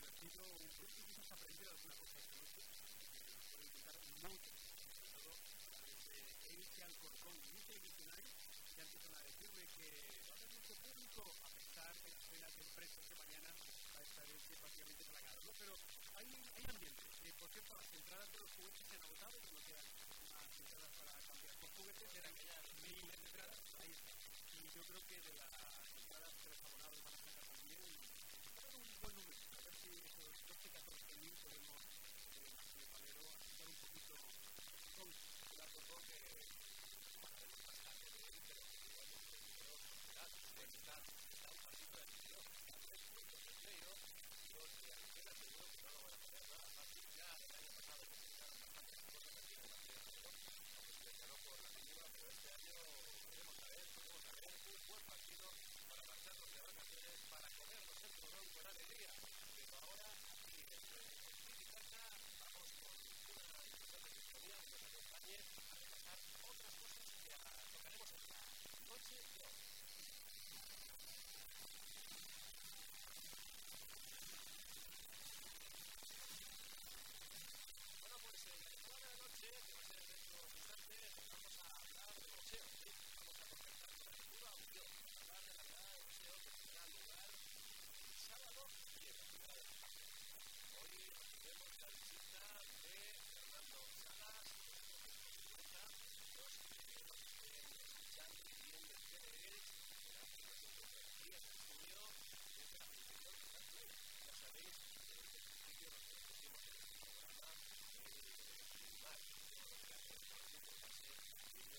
divertido, que público mañana ¿no? Pero hay, hay ambiente. Eh, por cierto, las entradas de los juguetes se han agotado, no quedan más entradas para cambiar por juguetes, eran ya entradas. Y yo creo que de entradas que los abonados van a sacar también, va a haber un buen número, a ver si esos 12, 14 mil podemos, eh, Máximo Palero, aceptar un poquito con la que para ver bastante de él, pero que igualmente está, está un partido de afición, tres puntos de Peiro, dos de Argentina, seguro que no lo van a poner nada fácil, ya el año pasado que se quedaron bastantes cosas aquí en el partido de Peiro, aunque se le ganó por la mínima, pero este año veremos a ver, veremos a ver, un buen partido para marcharnos de vacaciones, para comernos el turrón con alegría,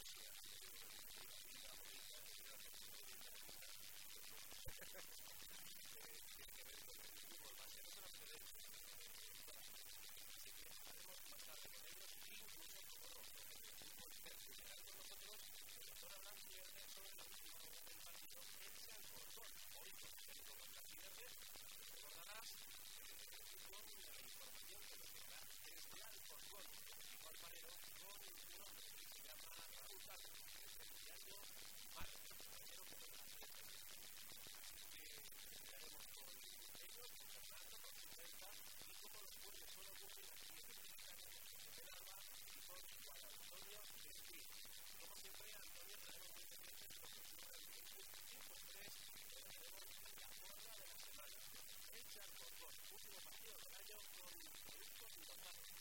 Yes Raúl Carlos, que es el diario Marco, compañero que nos que estudiaremos con ellos, con Fernando, con vuelta, y como los aquí en Dominicana, con Antonio Espí. Como siempre, Antonio, traemos muy pendientes lo que ocurre en el Club 5-3, que tenemos la porra de la semana. El Charcotón, último partido del año con productos importados,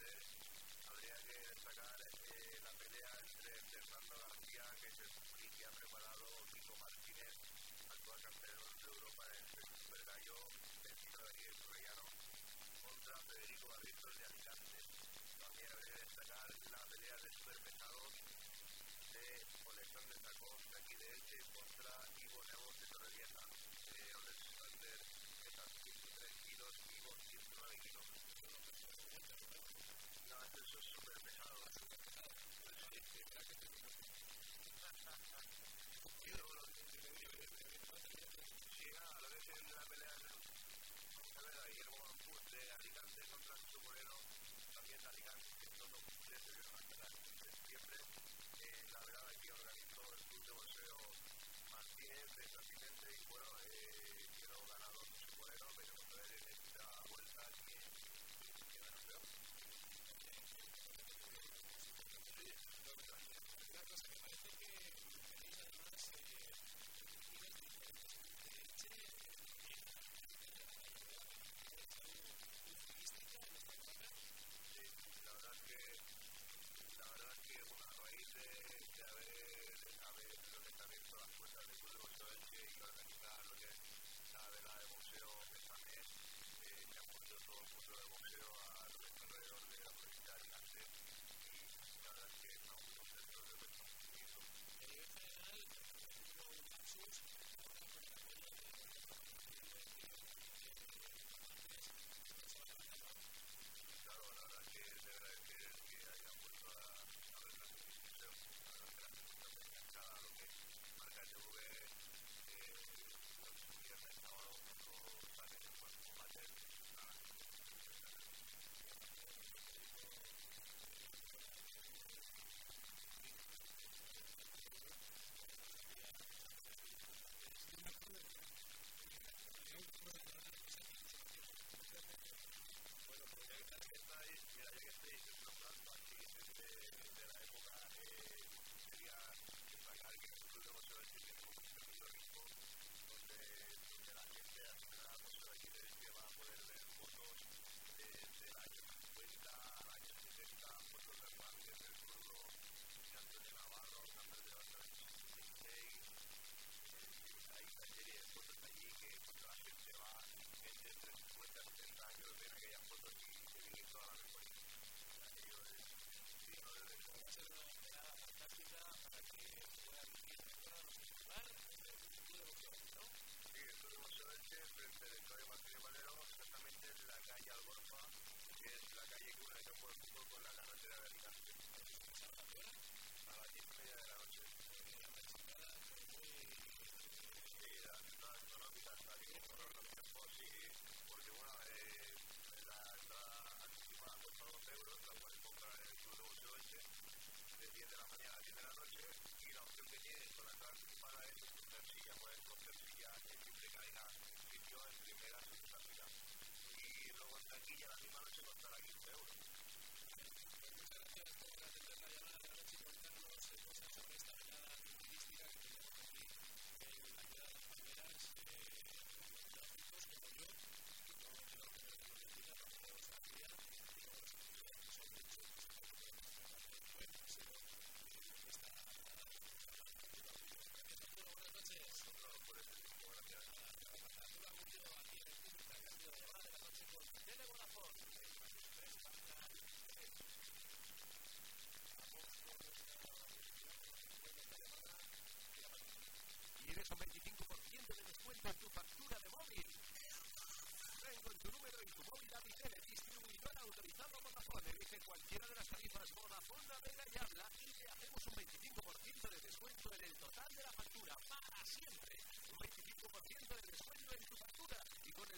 habría que destacar eh, la pelea entre Fernando García, que es el y que ha preparado Kiko Martínez, actual campeón de Europa en el Super Gallo, vecino de de Torrellano, contra Federico Barrientos de Alicante. También habría que destacar la pelea de superpesados de Colección de Tacos de aquí de Elche contra Ivo Nevos de Torrevieja. Eh, pesa 103 kilos, Ivo 109 kilos. No, estos son súper pesados. Y luego lo Sí, nada, lo que es en la pelea de Guillermo de Alicante contra su Moreno, también Alicante, que son los de septiembre. La verdad que organizó el club de boxeo Martínez de San Vicente y bueno, eh,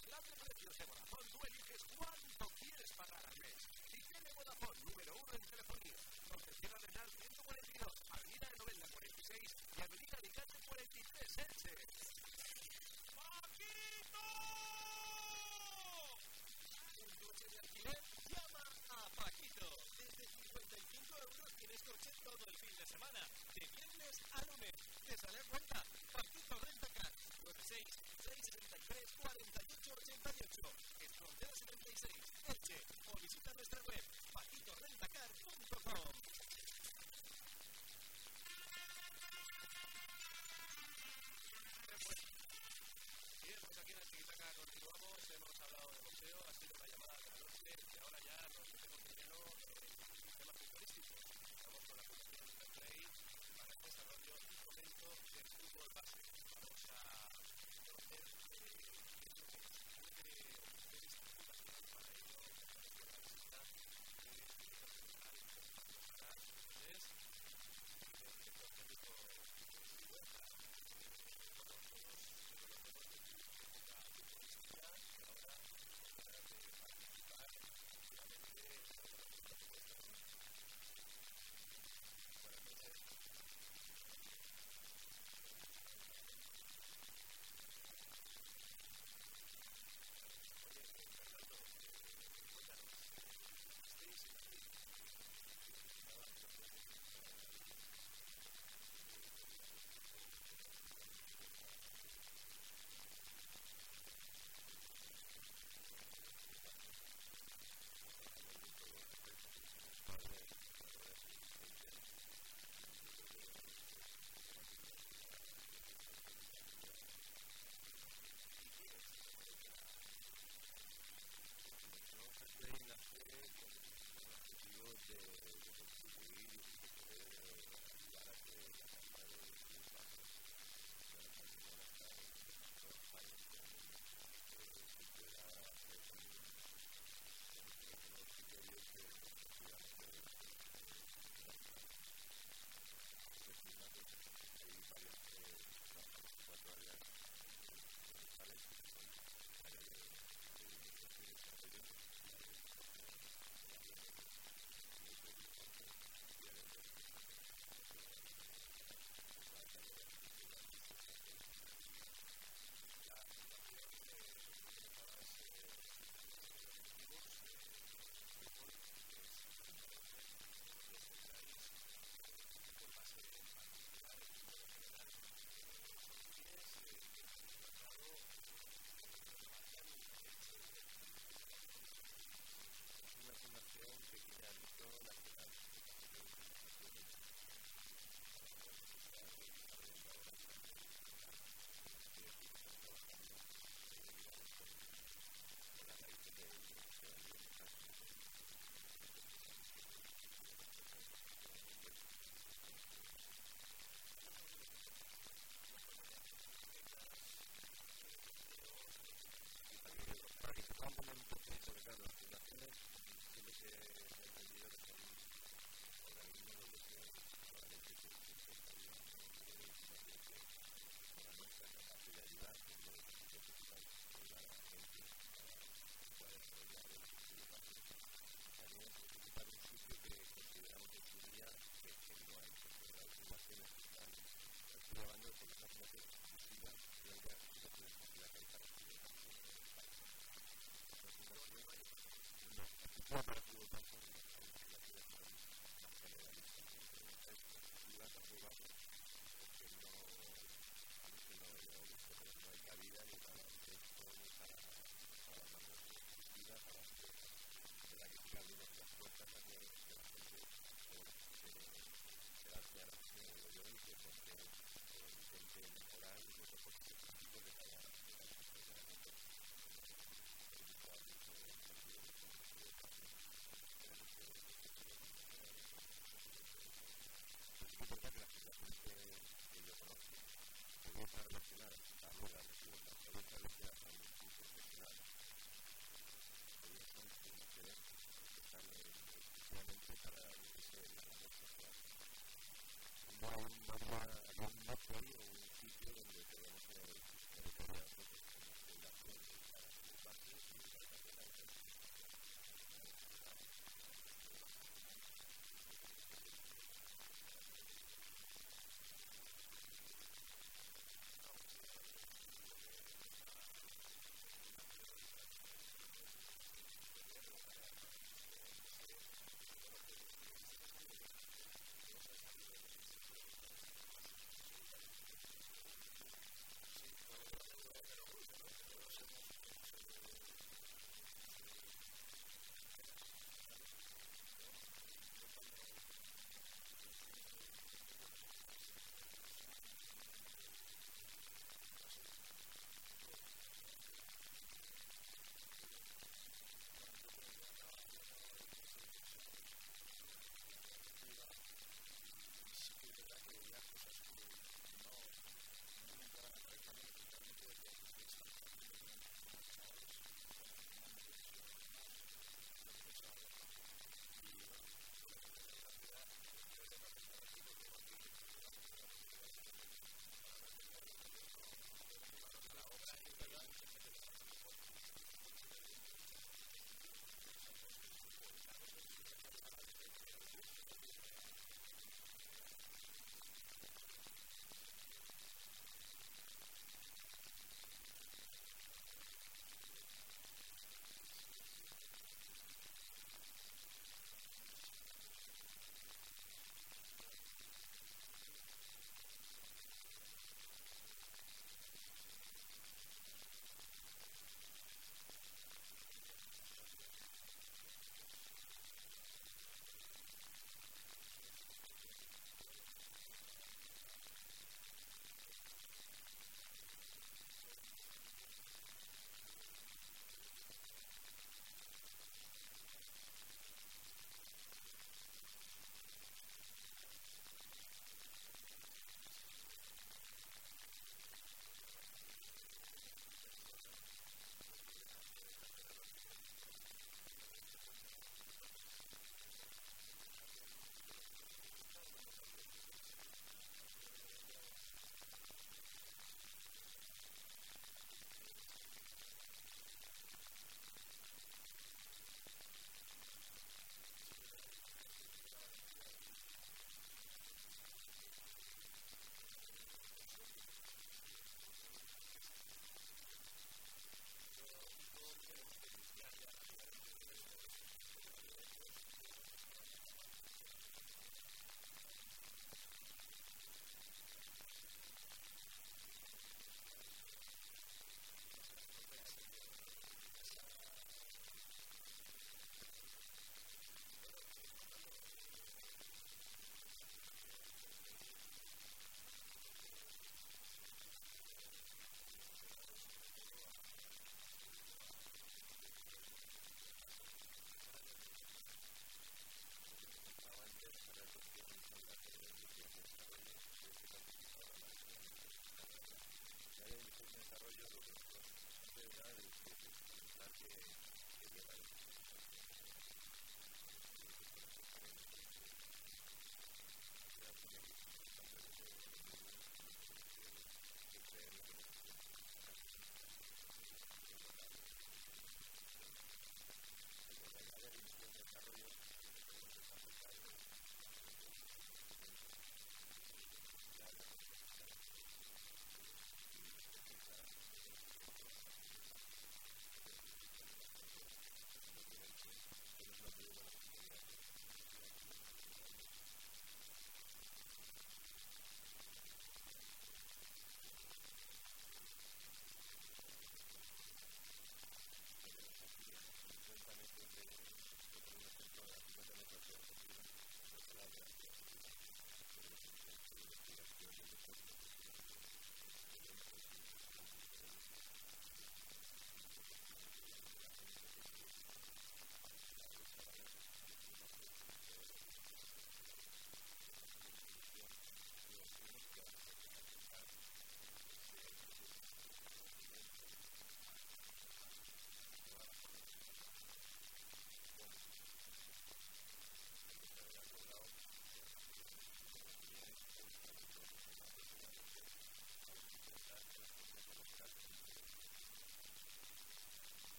Desgracia preciosa de Vodafone, tú eliges cuánto quieres pagar al mes. Si tiene Vodafone, número uno en telefonía. Concesión Arenal 142, Avenida de Novela 46 y Avenida Alicante 43, Elche. ¡Paquito! ¿En coche de alquiler? Llama a Paquito. Desde 55 euros tienes coche todo el fin de semana. De viernes a lunes. ¿Te sale cuenta? Paquito Rentacar. 96 663 40 Dios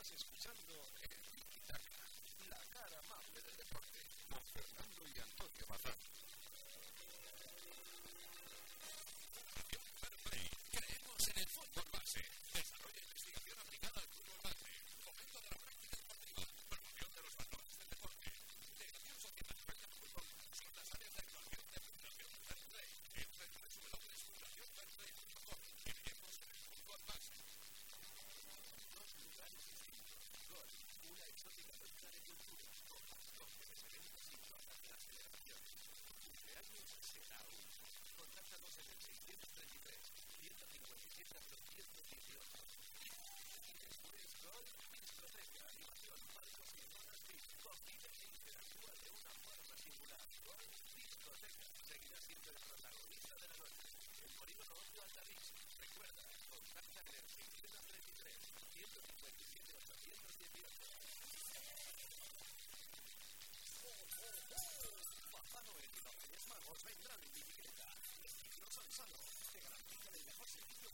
Estás escuchando Enrique Taca, la cara amable del deporte, con Fernando y Antonio Batán. Pues, creemos en el fútbol base.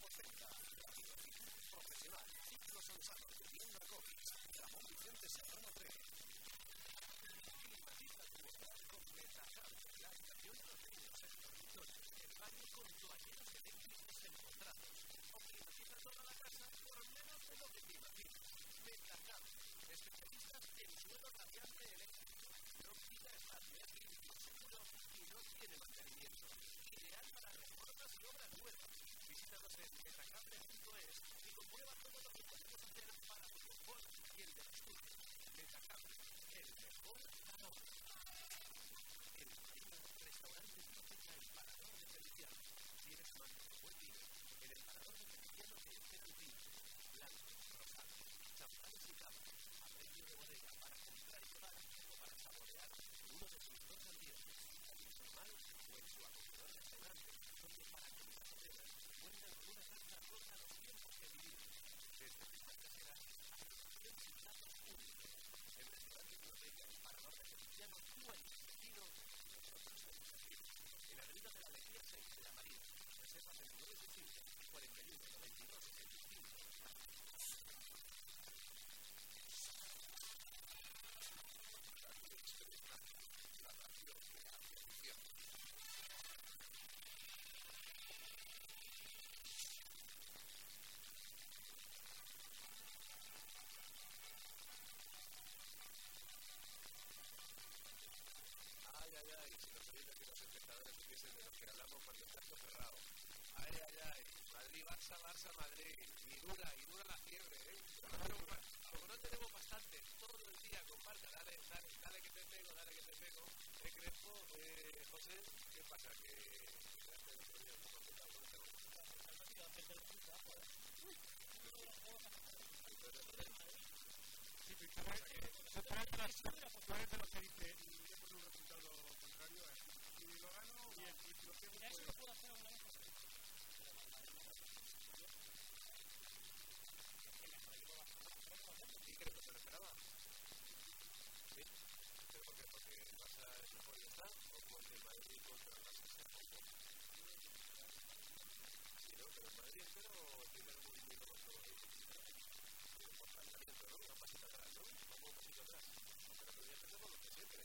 oferta rápido, profesional, ciclo sensato, Ramón Vicente Serrano 3. y se nos dice que los espectadores de los que hablamos con el cerrado. Ay, ay, ay, Madrid, Barça, Barça, Madrid, y dura, y dura la fiebre, ¿eh? Como no tenemos bastante todo el día con dale, dale, dale que te pego, dale que te pego, ¿eh, Crespo? Eh, José, ¿qué pasa? Que que. Bien, y mira, eso lo puedo hacer alguna vez a creo que se lo esperaba. El está? ¿O porque contra movimiento un ¿no? Una pasita atrás, ¿no? Atrás. Pero podría con los que siempre.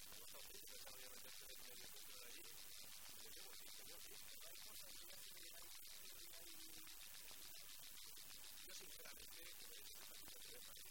Yo sinceramente, eh,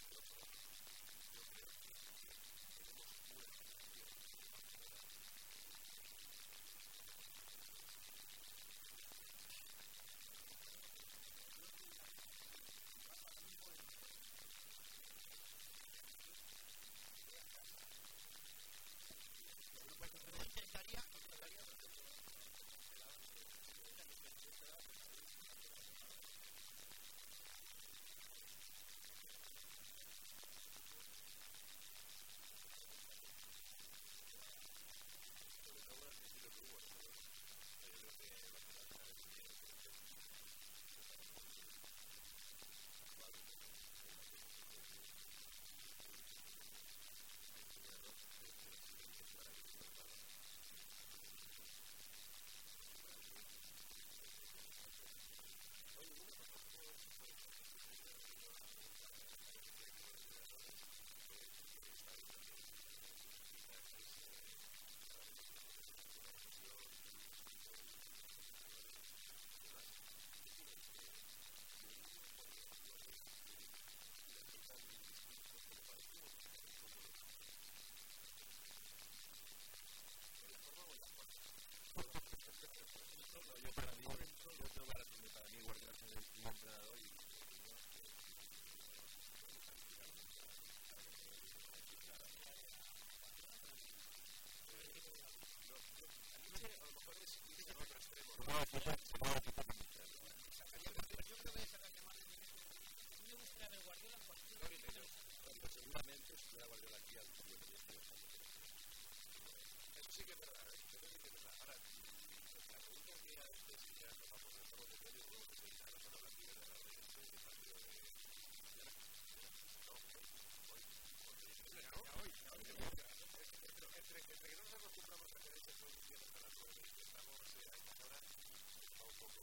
Entre que no nos acostumbramos a hacer estas producciones a las 9 y que estamos eh, a esta hora, está un poco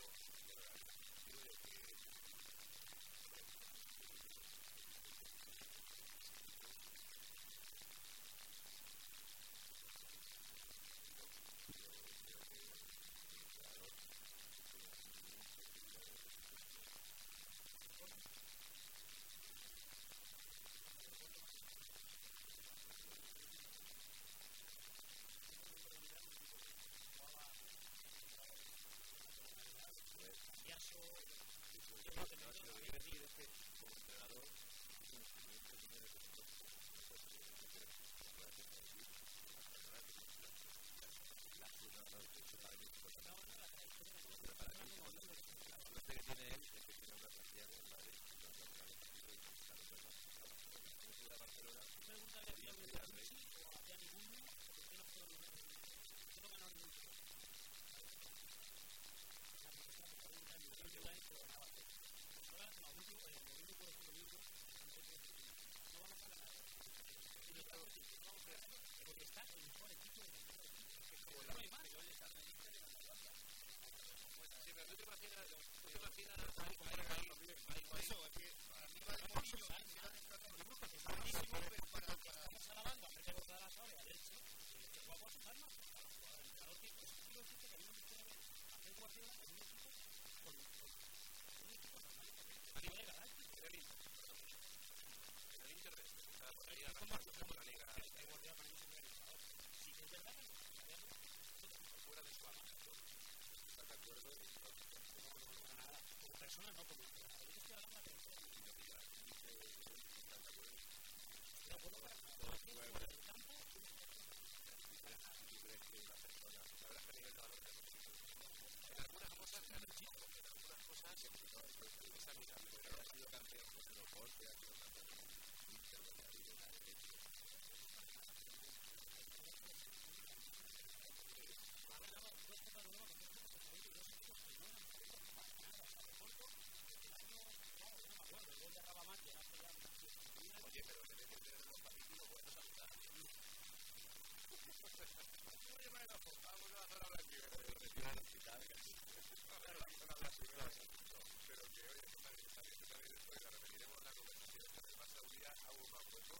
un acuerdo.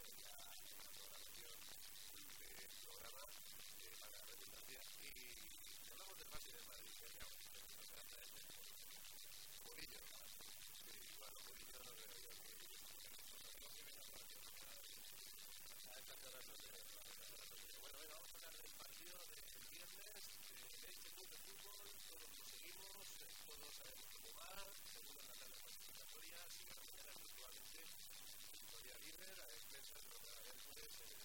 Y hablamos del de Madrid, que la. Bueno, vamos a hablar del partido del viernes, este club de fútbol, todos todos sabemos la Victoria River, a expensas de lo que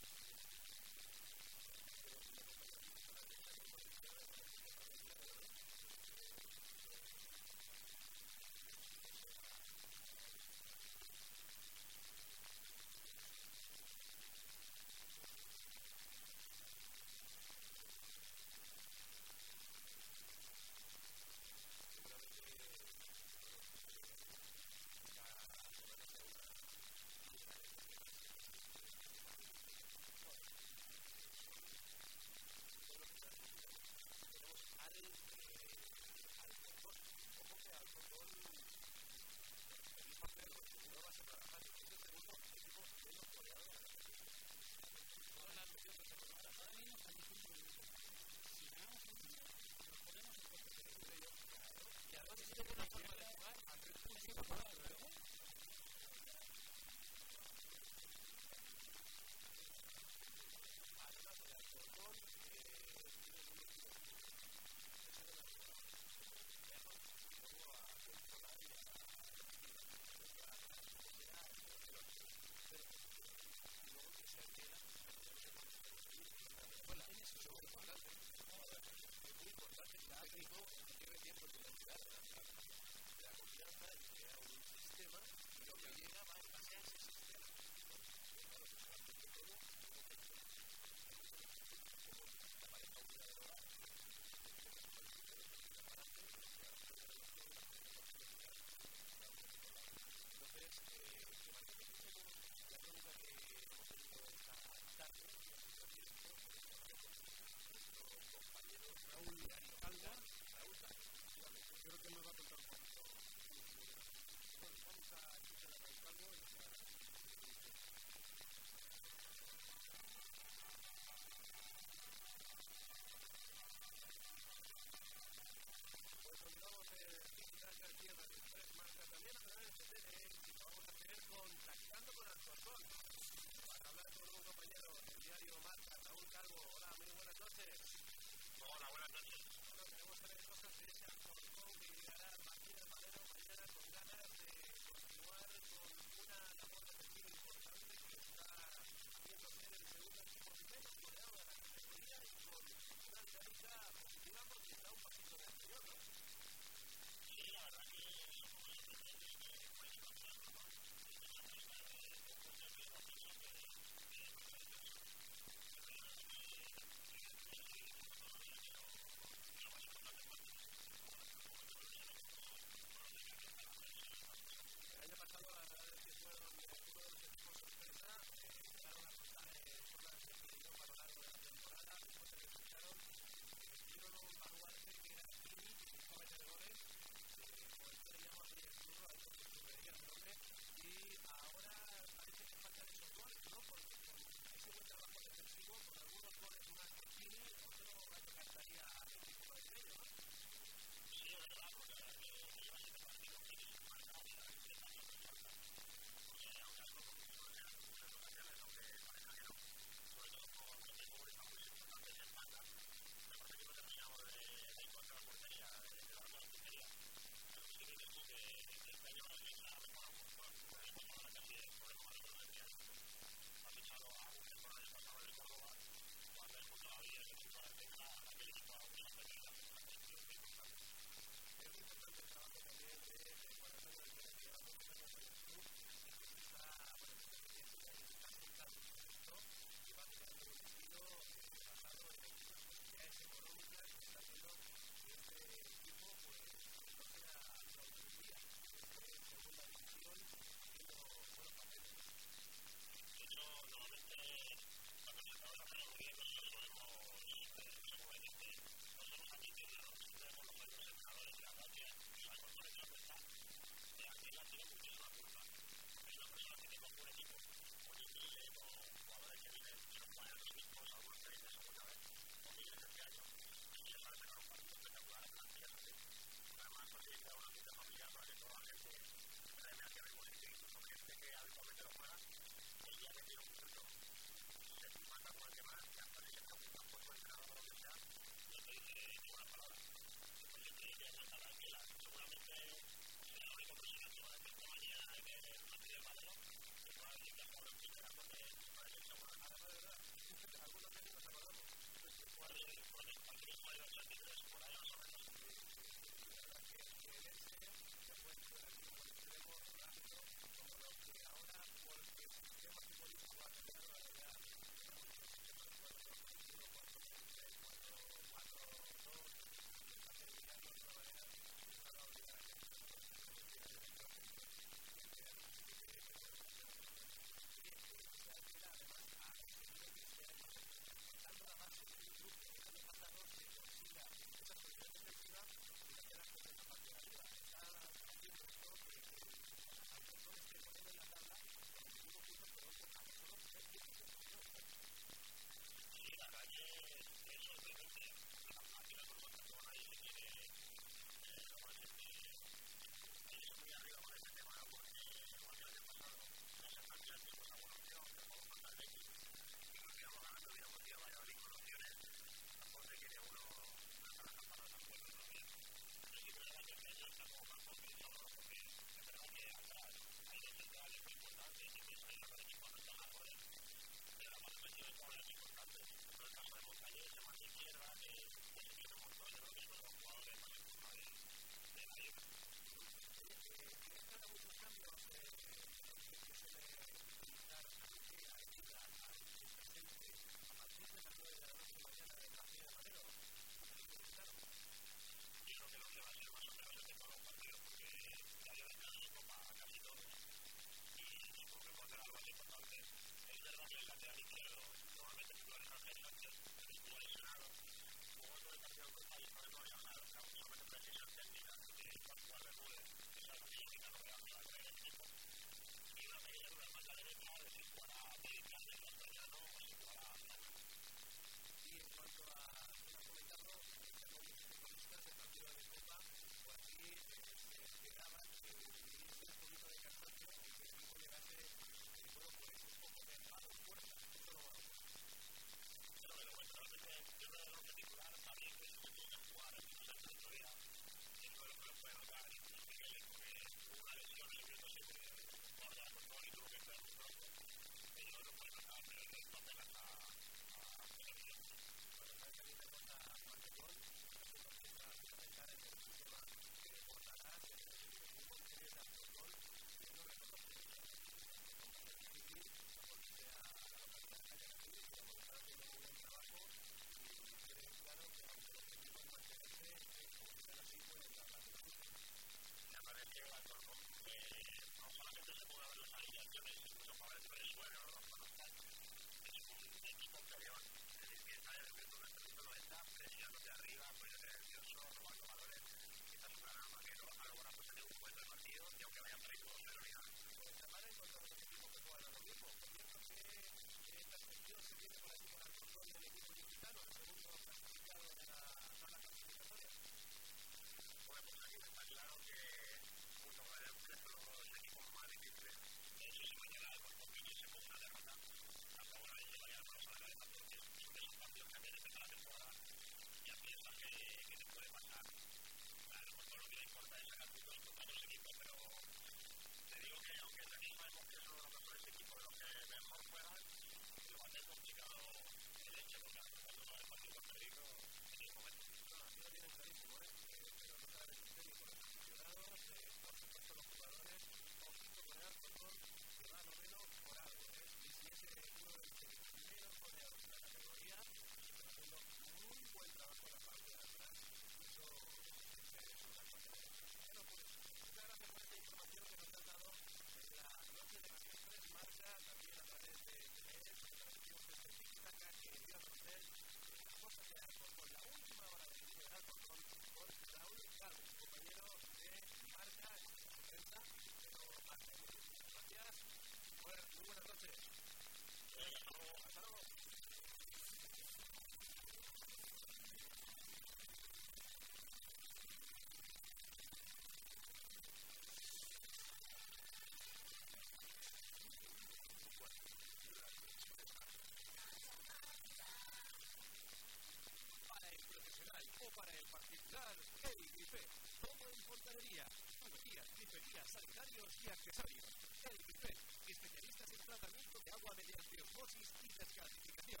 Sanitarios y accesorios. El Gripel, especialistas en tratamiento de agua mediante osmosis y descalcificación.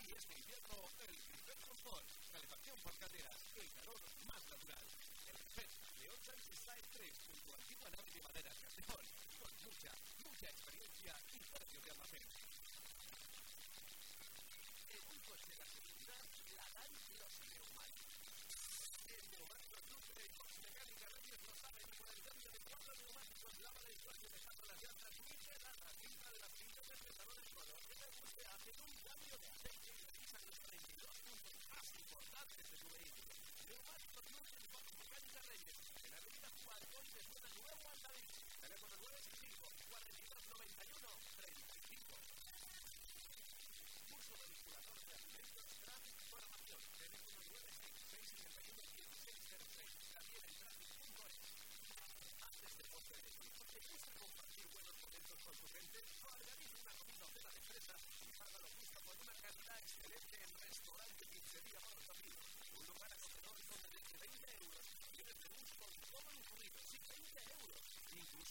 Y este invierno, el Gripel Confort, calefacción por cadera, el calor más natural. El Gripel, León Sánchez Sae 3, junto a Antigua Nave de Madera, Castellón, con mucha, mucha experiencia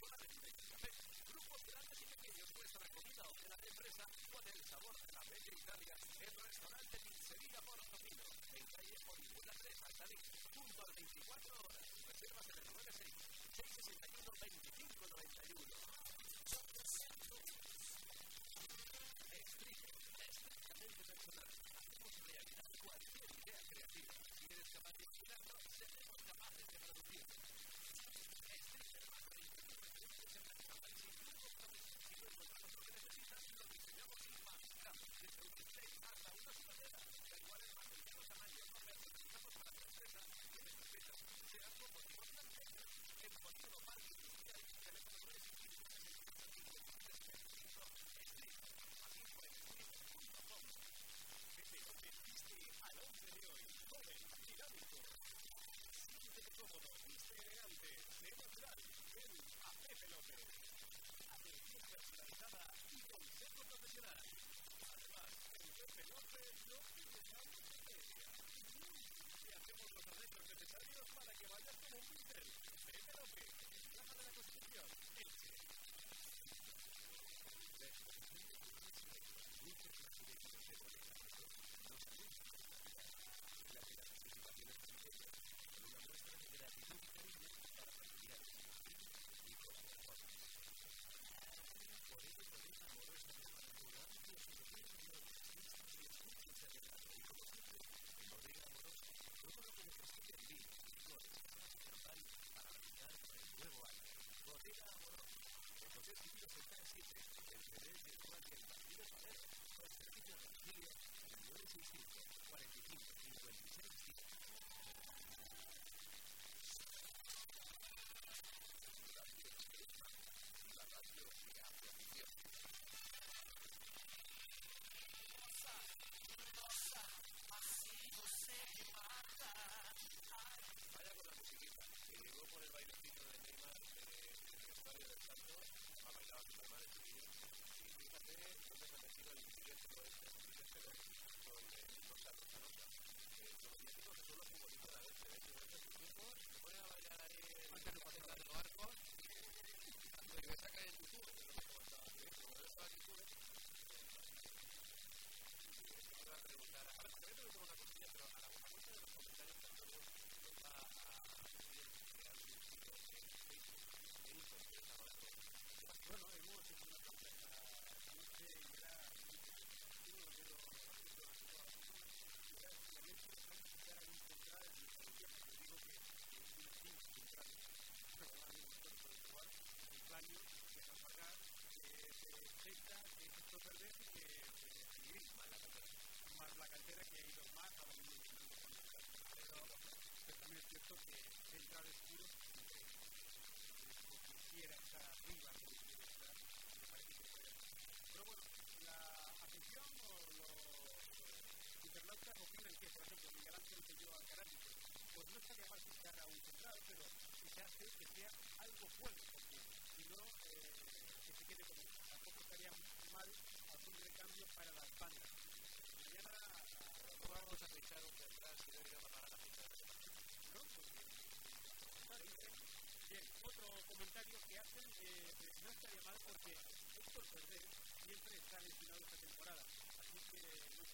una residencia café. Grupos grandes y pequeños muestran comida o cena de empresa con el sabor de la bella Italia en restaurante Pizzería Portofino, en calle Orihuela 3, Altalí, junto al 24 horas. Reservas en el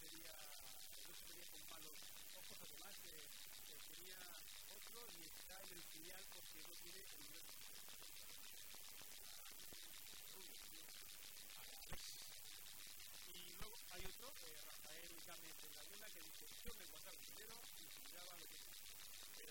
sería, no se con ojos, además que sería otro y está en el filial no tiene el Y luego hay otro, eh, Rafael Gámez de la Luna, que dice, yo me guardaba el dinero y cuidaba lo que... Yo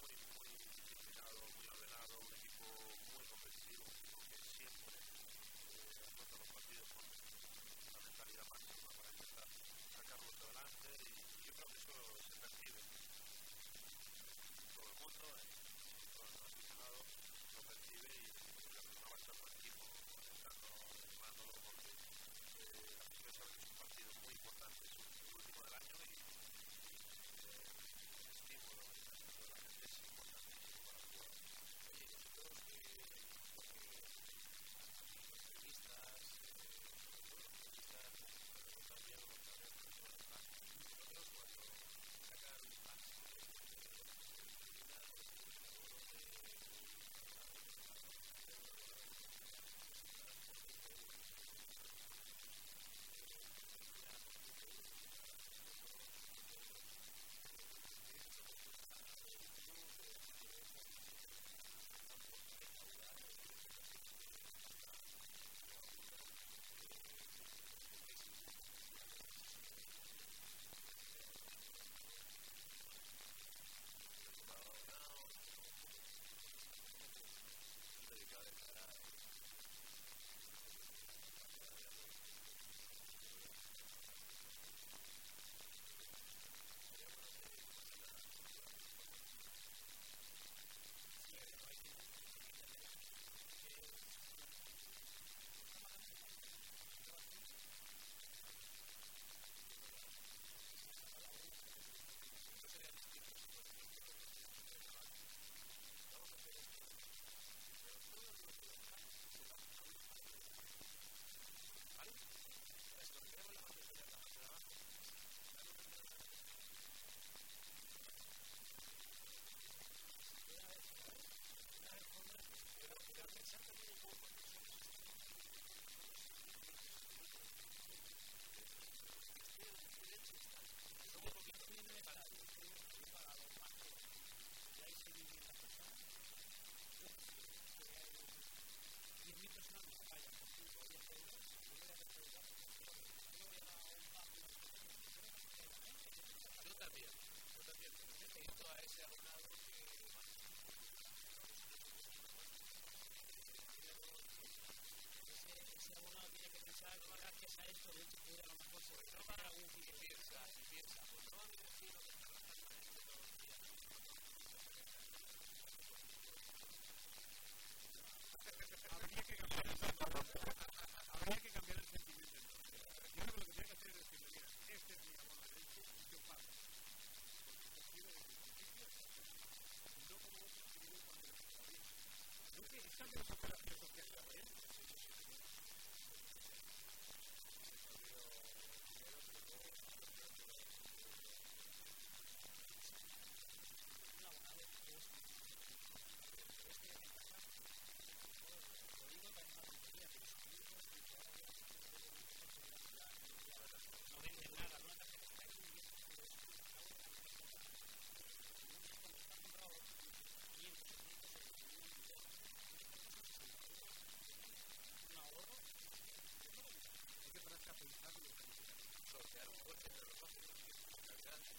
muy, muy disciplinado, muy ordenado, un equipo muy competitivo, un equipo que siempre eh, los partidos con una mentalidad máxima para intentar sacarlos adelante y yo creo que eso se percibe todo el mundo.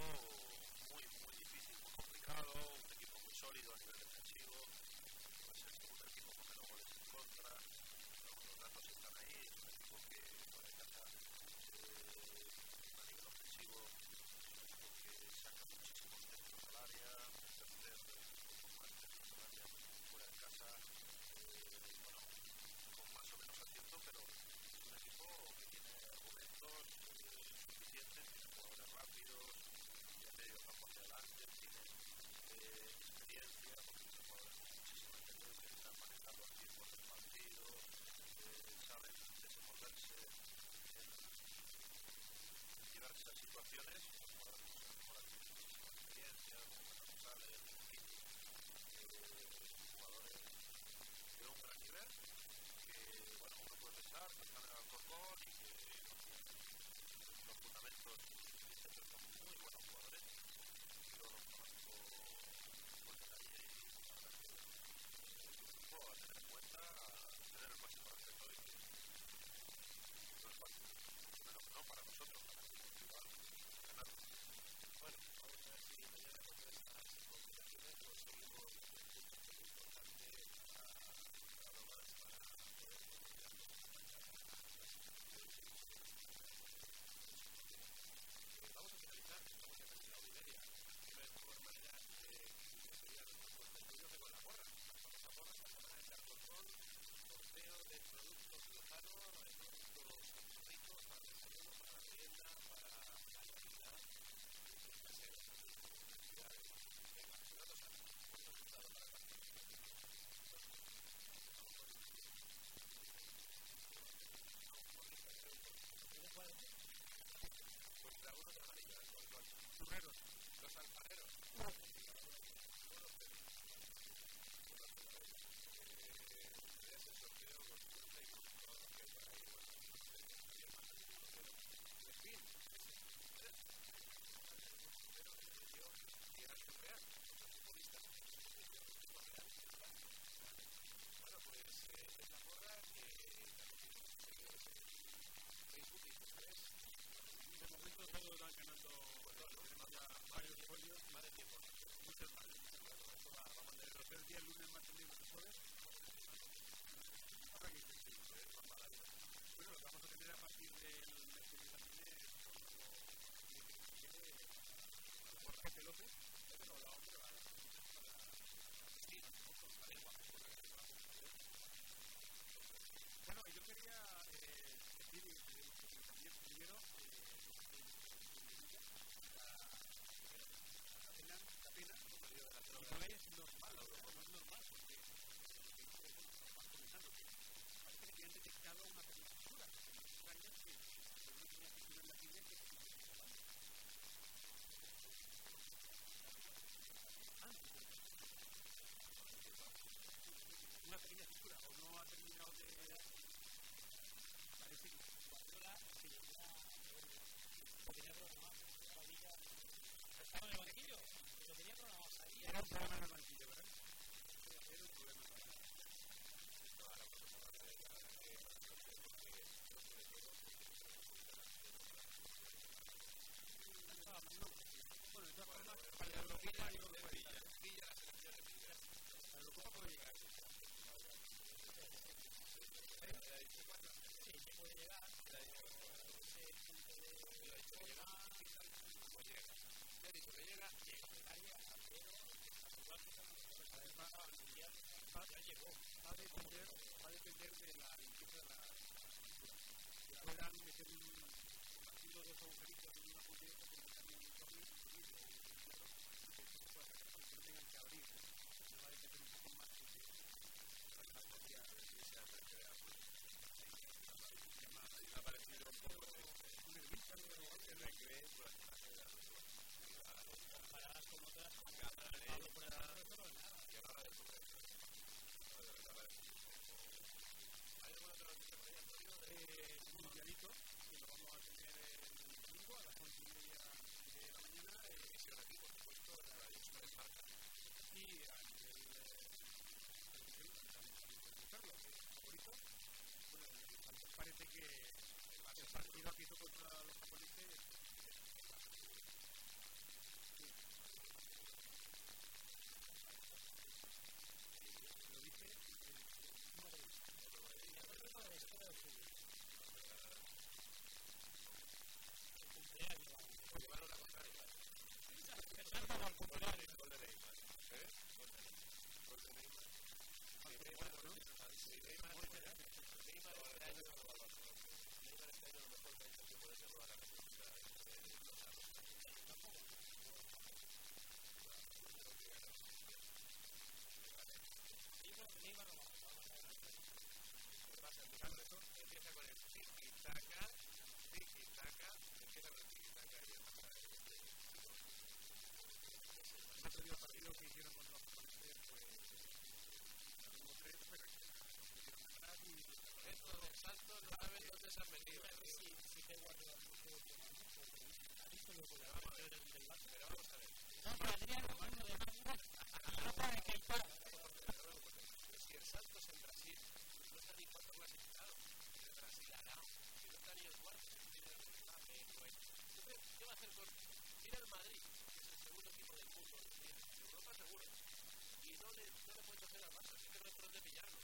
equipo muy, muy difícil, muy complicado, un equipo muy sólido a nivel situaciones, pues, por, por experiencias, profesionales, eh, jugadores de un gran nivel, que bueno, uno puede pensar que están en Alcorcón y que los fundamentos este son muy buenos jugadores. Yo los conozco pues, por detalle y grupo a tener en cuenta, a tener el máximo respeto y que no es fácil, mucho menos no para nosotros, para han venido. Sí, sí, el Brasil no está ni cuarto clasificado, pero Brasil ha dado, si no está ni el cuarto, ¿Qué va a hacer con.? El Madrid, que es el segundo equipo del mundo, Europa seguro, y no le, no puede hacer la mano, así que no es por dónde pillarlo.